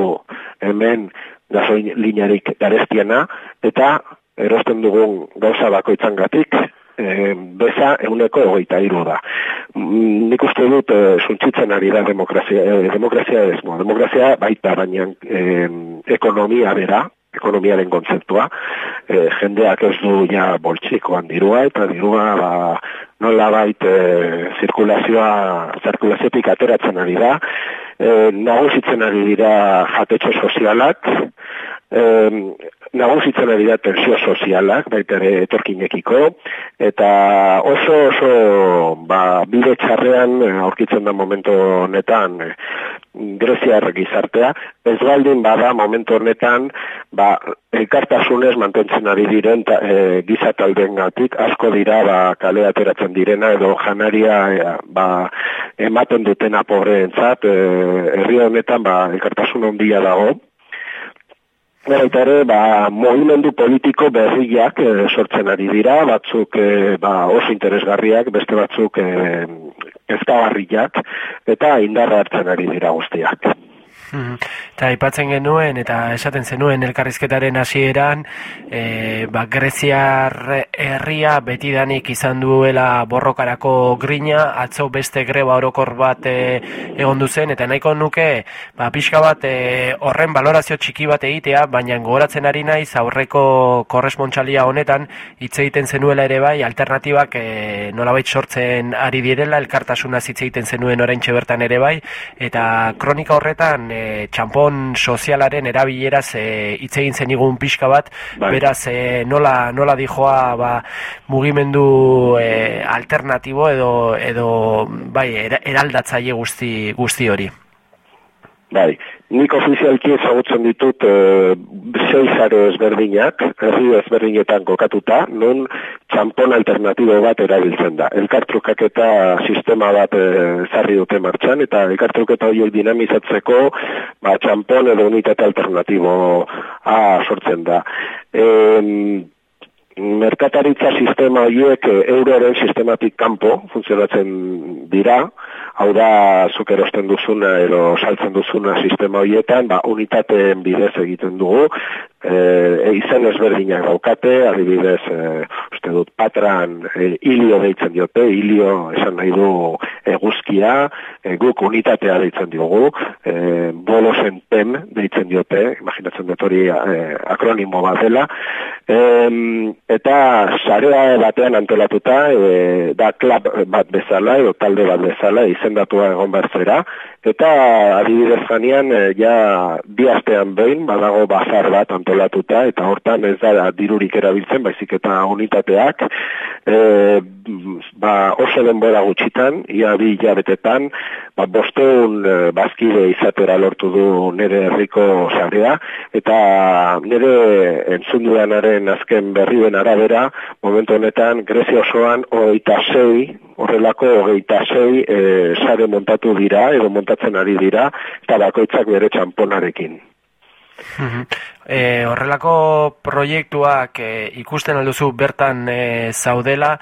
hemen gasolinarik garestiena, eta erosten dugun gauza bakoitzangatik, e, beza eguneko hogeita hiru da. Mm, Nik uste dut e, suntzitzen ari da demokrazia, e, demokrazia ez, mo, demokrazia baita baina e, ekonomia bera, ekonomiaren kontzeptua, e, jendeak ez du ja boltsikoan dirua, eta dirua ba, nola bait e, zirkulazioa, zirkulaziotik ateratzen ari da, e, nagusitzen ari dira jatetxo sozialak, e, nagusitzen ari da tensio sozialak, baita ere etorkinekiko, eta oso oso ba, bide txarrean aurkitzen da momentu honetan Greziar gizartea, ez baldin bada momentu honetan ba, elkartasunez mantentzen ari diren ta, e, gizatalden gatik, asko dira ba, kale ateratzen direna edo janaria e, ba, ematen dutena pobreentzat, e, herri honetan ba, elkartasun ondia dago, Baita ere, ba, movimendu politiko berriak e, sortzen ari dira, batzuk e, ba, oso interesgarriak, beste batzuk e, ezkagarriak, eta indarra hartzen ari dira guztiak. Mhm. Eta aipatzen genuen eta esaten zenuen elkarrizketaren hasieran e, ba, Greziar herria betidanik izan duela borrokarako grina, atzo beste greba orokor bat e, egon duzen, eta nahiko nuke ba, pixka bat e, horren balorazio txiki bat egitea, baina gogoratzen ari naiz aurreko korrespontxalia honetan hitz egiten zenuela ere bai, alternatibak e, nolabait sortzen ari direla, elkartasuna hitz egiten zenuen orain bertan ere bai, eta kronika horretan e, txampon sozialaren erabileraz e, hitz egin zenigun pixka bat, Bai. beraz e, nola, nola dijoa ba, mugimendu e, alternatibo edo, edo bai, era- eraldatzaile guzti, guzti hori. Bai, nik ofizialki ezagutzen ditut e, sei zaro ezberdinak, herri ezberdinetan kokatuta, non txampon alternatibo bat erabiltzen da. Elkartrukaketa sistema bat e, dute martxan, eta elkartruketa horiek dinamizatzeko ba, txampon edo unitate alternatibo a sortzen da. Em, merkataritza sistema horiek eh, euroaren sistematik kanpo funtzionatzen dira, hau da zuk erosten duzuna edo saltzen duzuna sistema horietan, ba, unitateen bidez egiten dugu, e, izen ezberdinak daukate, adibidez, e, uste dut patran e, hilio deitzen diote, hilio esan nahi du eguzkia, e, guk unitatea deitzen diogu, e, bolosen tem deitzen diote, imaginatzen dut hori e, akronimo bat dela, Em, eta sarea batean antolatuta e, da klub bat bezala edo talde bat bezala izendatua egon behar zera eta adibidez ganean e, ja bi astean behin badago bazar bat antolatuta eta hortan ez da dirurik erabiltzen baizik eta unitateak e, ba, oso denbora gutxitan ia bi hilabetetan ba, bosteun e, bazkide izatera lortu du nire herriko sarea eta nire entzundudanaren azken berrien arabera, momentu honetan Grezia osoan hogeita sei, horrelako hogeita sei e, sare montatu dira, edo montatzen ari dira, eta bakoitzak bere txamponarekin. E, horrelako proiektuak e, ikusten alduzu bertan e, zaudela,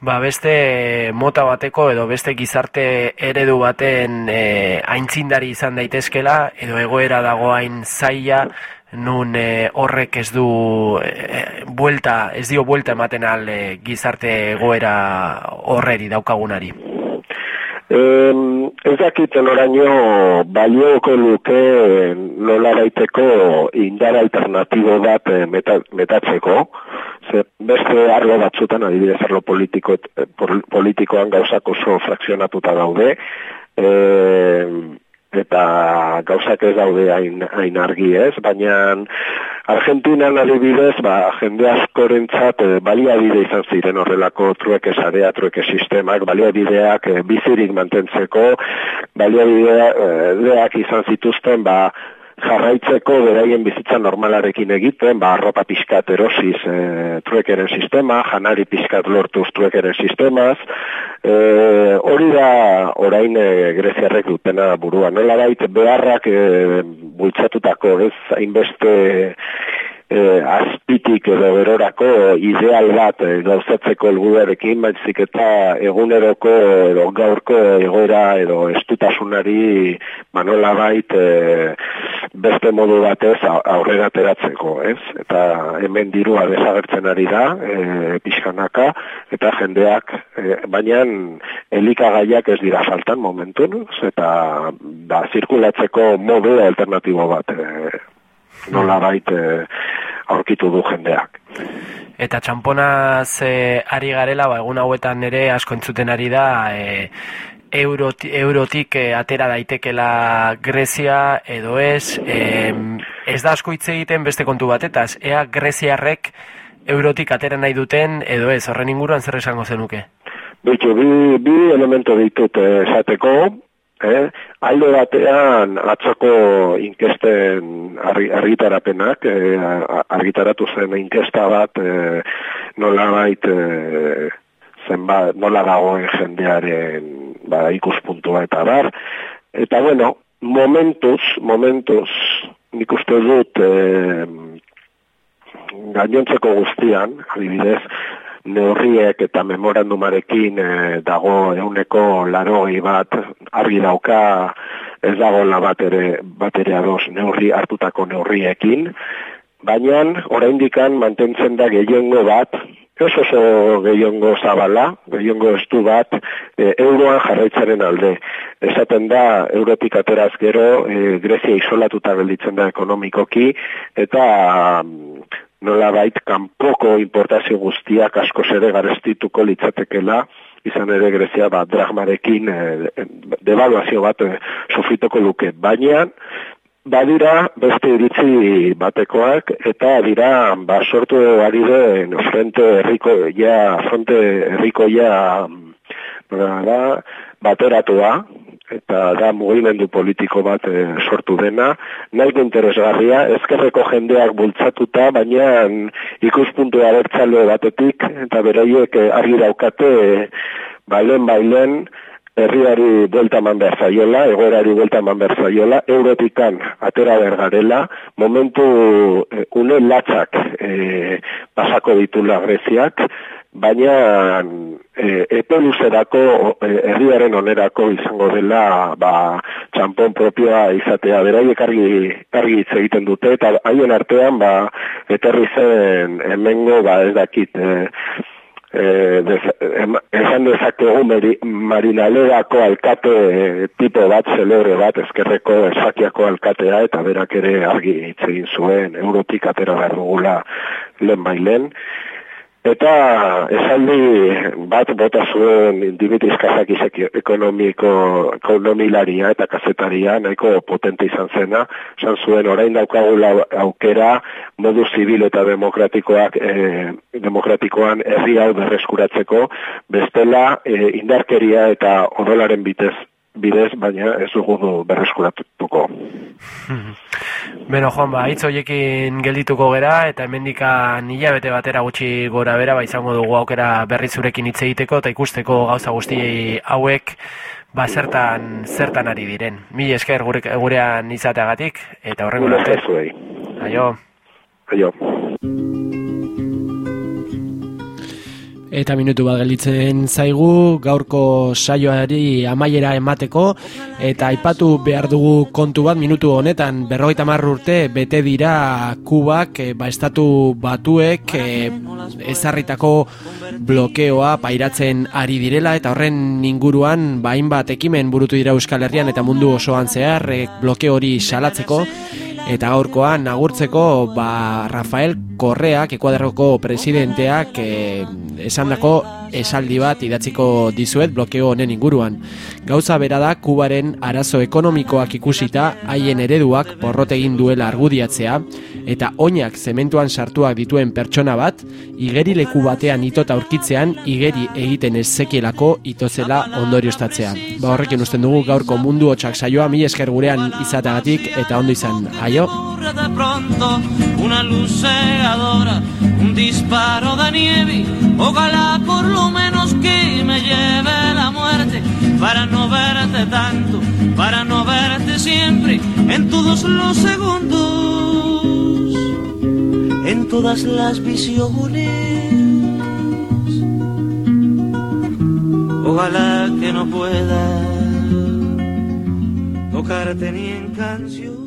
ba beste mota bateko edo beste gizarte eredu baten e, aintzindari izan daitezkela edo egoera dago hain zaila nun e, horrek ez du e, buelta, ez dio buelta ematen al e, gizarte egoera horreri daukagunari. Em, ez dakiten oraino balioko luke nola baiteko indar alternatibo bat eh, meta, metatzeko, ze beste arlo batzutan, adibidez arlo politiko, eh, pol- politikoan gauzak oso frakzionatuta daude, em, eta gauzak ez daude hain, hain argi ez, baina Argentinan adibidez, ba, jende askorentzat e, baliabide izan ziren horrelako trueke sarea, trueke sistemak, baliabideak e, bizirik mantentzeko, baliabideak izan zituzten, ba, jarraitzeko beraien bizitza normalarekin egiten, ba, arropa pixkat erosiz e, truekeren sistema, janari pixkat lortuz truekeren sistemaz, e, hori da orain e, greziarrek dutena burua. Nola bait, beharrak e, bultzatutako ez hainbeste e, azpitik edo berorako ideal bat e, gauzatzeko helburuarekin baizik eta eguneroko edo gaurko egoera edo estutasunari manola bait e, beste modu batez aurrera ateratzeko, ez? Eta hemen dirua desagertzen ari da, e, pixkanaka, eta jendeak, e, baina elikagaiak ez dira faltan momentun, eta da, zirkulatzeko modu alternatibo bat e, nola bait aurkitu du jendeak. Eta txamponaz e, ari garela, ba, egun hauetan ere asko entzuten ari da, e, euroti, eurotik e, atera daitekela Grezia edo ez, e, ez da asko hitz egiten beste kontu batetaz, ea Greziarrek eurotik atera nahi duten edo ez, horren inguruan zer esango zenuke? Bitu, bi, bi elemento ditut eh, esateko, eh? alde batean atzoko inkesten argi, argitarapenak, eh, argitaratu zen inkesta bat eh, nola bait eh, zenbat, nola dagoen jendearen ba, ikuspuntua eta bar. Eta bueno, momentuz, momentuz, nik uste dut eh, gainontzeko guztian, adibidez, neurriek eta memorandumarekin eh, dago euneko larogei bat argi dauka ez dagoela bat ere, bat ere ados neurri hartutako neurriekin, baina oraindikan mantentzen da gehiengo bat ez oso gehiengo zabala, gehiengo estu bat, e, euroan jarraitzaren alde. Esaten da, eurotik ateraz gero, e, Grezia isolatuta gelditzen da ekonomikoki, eta mm, nola bait, kanpoko importazio guztiak asko ere garestituko litzatekela, izan ere Grezia ba, dragmarekin e, devaluazio bat e, sufrituko luke. Baina, badira beste iritzi batekoak eta dira ba, sortu ari den frente herriko ja fronte herriko ja nola da bateratua eta da mugimendu politiko bat e, sortu dena, nahiko interesgarria, ezkerreko jendeak bultzatuta, baina ikuspuntu abertzale batetik, eta beraiek e, argi daukate, e, bailen bailen, herriari buelta eman behar zaiola, egoerari buelta eman behar zaiola, eurotikan atera behar garela, momentu e, une latzak e, pasako ditula Greziak, baina e, epe luzerako e, herriaren onerako izango dela ba, txampon propioa izatea. Beraiek argi, argi hitz egiten dute, eta haien artean ba, eterri zen hemengo ba, ez dakit... E, eh, dez, em, esan dezakegu marinalerako alkate eh, tipo bat, celebre bat, ezkerreko esakiako alkatea, eta berak ere argi hitz egin zuen, eurotik atera behar dugula lehen bailen. Eta esaldi bat bota zuen Dimitris Kazakisek ekonomiko ekonomilaria eta kazetaria nahiko potente izan zena, esan zuen orain daukagula aukera modu zibil eta demokratikoak eh, demokratikoan herri hau berreskuratzeko, bestela eh, indarkeria eta odolaren bitez bidez, baina ez dugu berreskuratuko. Beno, Juan, ba, hitz horiekin geldituko gera, eta hemendikan hilabete batera gutxi gora bera, ba, izango dugu aukera berri zurekin hitz egiteko, eta ikusteko gauza guztiei hauek, ba, zertan, zertan ari diren. Mi esker gure, gurean izateagatik, eta horrengo arte. Aio. Aio. Eta minutu bat gelditzen zaigu gaurko saioari amaiera emateko. Eta aipatu behar dugu kontu bat minutu honetan. Berrogeita hamar urte bete dira Kubak e, ba estatu batuek e, ezarritako blokeoa pairatzen ari direla. Eta horren inguruan ba hainbat ekimen burutu dira Euskal Herrian eta mundu osoan zehar e, blokeo hori salatzeko. Eta gaurkoan agurtzeko ba, Rafael Correak, Ekuadarroko presidenteak, e, esandako esaldi bat idatziko dizuet blokeo honen inguruan. Gauza bera da Kubaren arazo ekonomikoak ikusita haien ereduak porrot egin duela argudiatzea eta oinak zementuan sartuak dituen pertsona bat igerileku batean itota aurkitzean igeri egiten ez zekielako itozela ondorioztatzea. Ba horrekin usten dugu gaurko mundu hotxak saioa mi esker gurean izateagatik eta ondo izan. Aio! una luz un disparo de nieve. Ojalá por lo menos que me lleve la muerte para no verte tanto, para no verte siempre en todos los segundos, en todas las visiones. Ojalá que no pueda tocarte ni en canción.